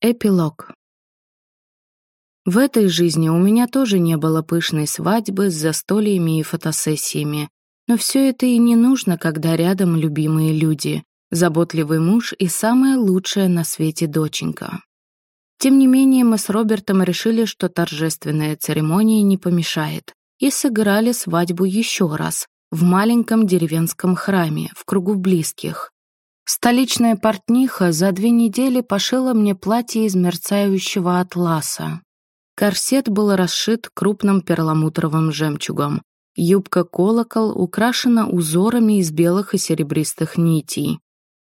Эпилог. В этой жизни у меня тоже не было пышной свадьбы с застольями и фотосессиями, но все это и не нужно, когда рядом любимые люди, заботливый муж и самая лучшая на свете доченька. Тем не менее, мы с Робертом решили, что торжественная церемония не помешает, и сыграли свадьбу еще раз в маленьком деревенском храме в кругу близких. Столичная портниха за две недели пошила мне платье из мерцающего атласа. Корсет был расшит крупным перламутровым жемчугом. Юбка-колокол украшена узорами из белых и серебристых нитей.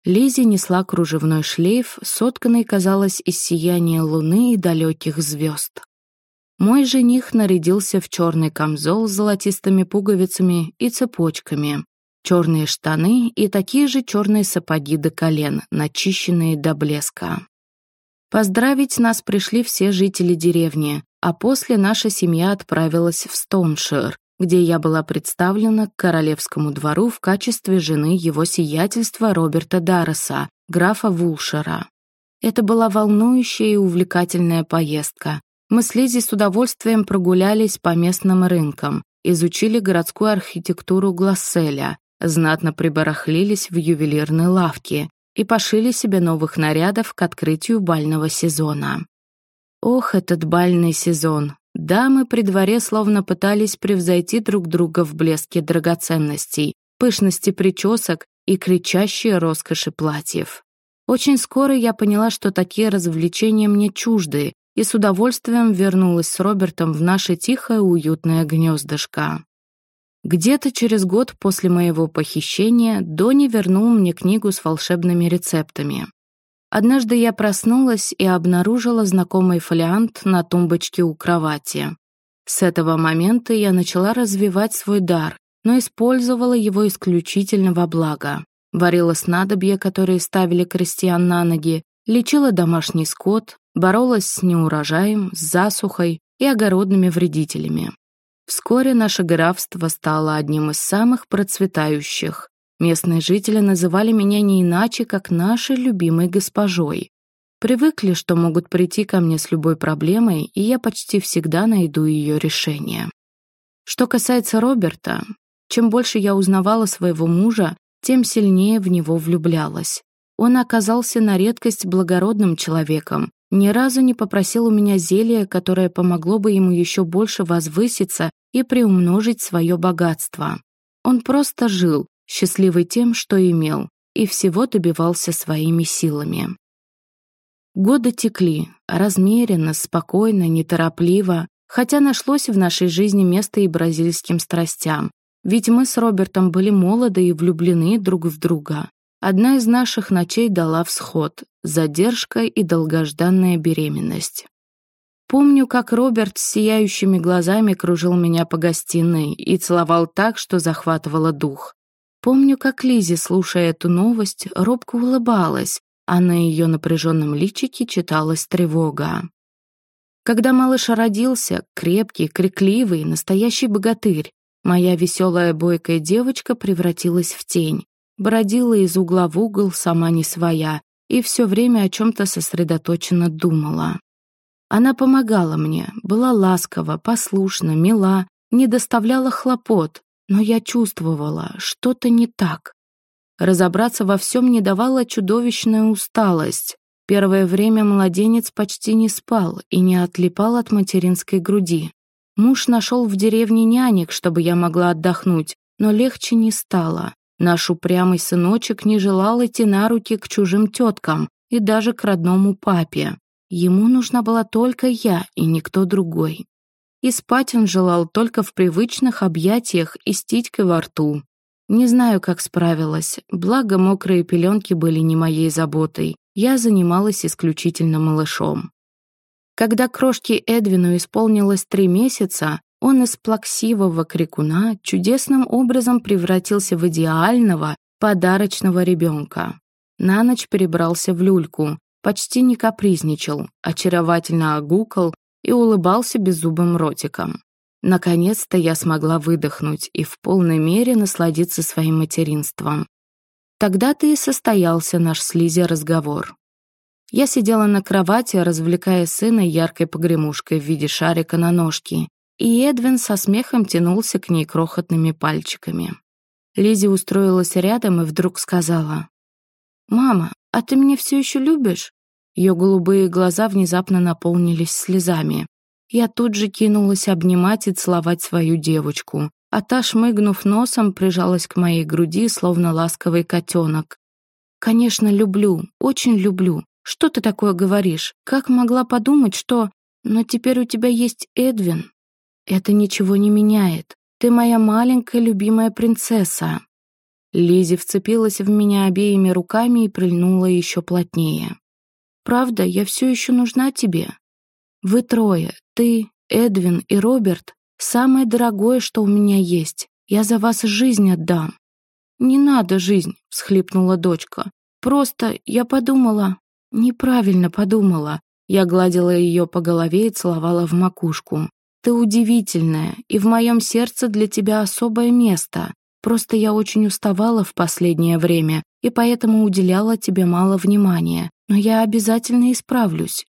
Лизи несла кружевной шлейф, сотканный, казалось, из сияния луны и далеких звезд. Мой жених нарядился в черный камзол с золотистыми пуговицами и цепочками черные штаны и такие же черные сапоги до колен, начищенные до блеска. Поздравить нас пришли все жители деревни, а после наша семья отправилась в Стоуншир, где я была представлена к королевскому двору в качестве жены его сиятельства Роберта Дарреса, графа Вулшера. Это была волнующая и увлекательная поездка. Мы с Лизи с удовольствием прогулялись по местным рынкам, изучили городскую архитектуру Гласселя, знатно прибарахлились в ювелирной лавке и пошили себе новых нарядов к открытию бального сезона. Ох, этот бальный сезон! Дамы при дворе словно пытались превзойти друг друга в блеске драгоценностей, пышности причесок и кричащей роскоши платьев. Очень скоро я поняла, что такие развлечения мне чужды, и с удовольствием вернулась с Робертом в наше тихое уютное гнездышко. Где-то через год после моего похищения Дони вернул мне книгу с волшебными рецептами. Однажды я проснулась и обнаружила знакомый фолиант на тумбочке у кровати. С этого момента я начала развивать свой дар, но использовала его исключительно во благо. Варила снадобья, которые ставили крестьян на ноги, лечила домашний скот, боролась с неурожаем, с засухой и огородными вредителями. Вскоре наше графство стало одним из самых процветающих. Местные жители называли меня не иначе, как нашей любимой госпожой. Привыкли, что могут прийти ко мне с любой проблемой, и я почти всегда найду ее решение. Что касается Роберта, чем больше я узнавала своего мужа, тем сильнее в него влюблялась. Он оказался на редкость благородным человеком, ни разу не попросил у меня зелья, которое помогло бы ему еще больше возвыситься и приумножить свое богатство. Он просто жил, счастливый тем, что имел, и всего добивался своими силами. Годы текли, размеренно, спокойно, неторопливо, хотя нашлось в нашей жизни место и бразильским страстям, ведь мы с Робертом были молоды и влюблены друг в друга. Одна из наших ночей дала всход, задержка и долгожданная беременность. Помню, как Роберт с сияющими глазами кружил меня по гостиной и целовал так, что захватывало дух. Помню, как Лизи, слушая эту новость, робко улыбалась, а на ее напряженном личике читалась тревога. Когда малыш родился, крепкий, крикливый, настоящий богатырь, моя веселая бойкая девочка превратилась в тень, бродила из угла в угол, сама не своя, и все время о чем-то сосредоточенно думала. Она помогала мне, была ласкова, послушна, мила, не доставляла хлопот, но я чувствовала, что-то не так. Разобраться во всем не давала чудовищная усталость. Первое время младенец почти не спал и не отлипал от материнской груди. Муж нашел в деревне нянек, чтобы я могла отдохнуть, но легче не стало. Наш упрямый сыночек не желал идти на руки к чужим теткам и даже к родному папе. Ему нужна была только я и никто другой. И спать он желал только в привычных объятиях и с титькой во рту. Не знаю, как справилась, благо мокрые пеленки были не моей заботой. Я занималась исключительно малышом. Когда крошке Эдвину исполнилось три месяца, он из плаксивого крикуна чудесным образом превратился в идеального, подарочного ребенка. На ночь перебрался в люльку, почти не капризничал, очаровательно огукал и улыбался беззубым ротиком. Наконец-то я смогла выдохнуть и в полной мере насладиться своим материнством. Тогда-то и состоялся наш с Лизи разговор. Я сидела на кровати, развлекая сына яркой погремушкой в виде шарика на ножке, и Эдвин со смехом тянулся к ней крохотными пальчиками. Лизи устроилась рядом и вдруг сказала, «Мама, а ты меня все еще любишь?» Ее голубые глаза внезапно наполнились слезами. Я тут же кинулась обнимать и целовать свою девочку, а та, шмыгнув носом, прижалась к моей груди, словно ласковый котенок. «Конечно, люблю, очень люблю. Что ты такое говоришь? Как могла подумать, что... Но теперь у тебя есть Эдвин. Это ничего не меняет. Ты моя маленькая любимая принцесса». Лизи вцепилась в меня обеими руками и прильнула еще плотнее. «Правда, я все еще нужна тебе. Вы трое, ты, Эдвин и Роберт, самое дорогое, что у меня есть. Я за вас жизнь отдам». «Не надо жизнь», — всхлипнула дочка. «Просто я подумала, «Неправильно подумала». Я гладила ее по голове и целовала в макушку. «Ты удивительная, и в моем сердце для тебя особое место. Просто я очень уставала в последнее время, и поэтому уделяла тебе мало внимания. Но я обязательно исправлюсь».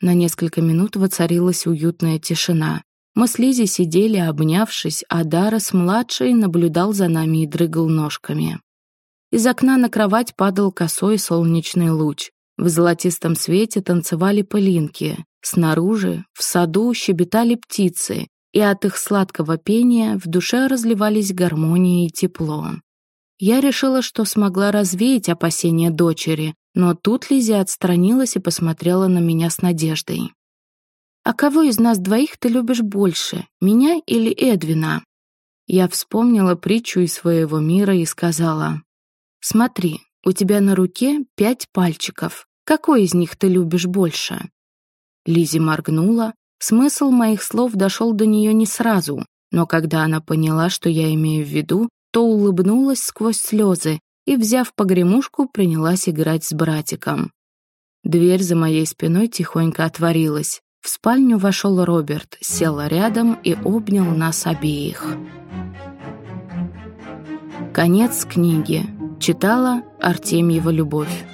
На несколько минут воцарилась уютная тишина. Мы с Лизи сидели, обнявшись, а Даррес-младший наблюдал за нами и дрыгал ножками. Из окна на кровать падал косой солнечный луч. В золотистом свете танцевали пылинки. Снаружи, в саду, щебетали птицы, и от их сладкого пения в душе разливались гармония и тепло. Я решила, что смогла развеять опасения дочери, но тут Лизи отстранилась и посмотрела на меня с надеждой. «А кого из нас двоих ты любишь больше, меня или Эдвина?» Я вспомнила притчу из своего мира и сказала, «Смотри, у тебя на руке пять пальчиков. Какой из них ты любишь больше?» Лизи моргнула. Смысл моих слов дошел до нее не сразу, но когда она поняла, что я имею в виду, то улыбнулась сквозь слезы и, взяв погремушку, принялась играть с братиком. Дверь за моей спиной тихонько отворилась. В спальню вошел Роберт, сел рядом и обнял нас обеих. Конец книги. Читала Артемьева Любовь.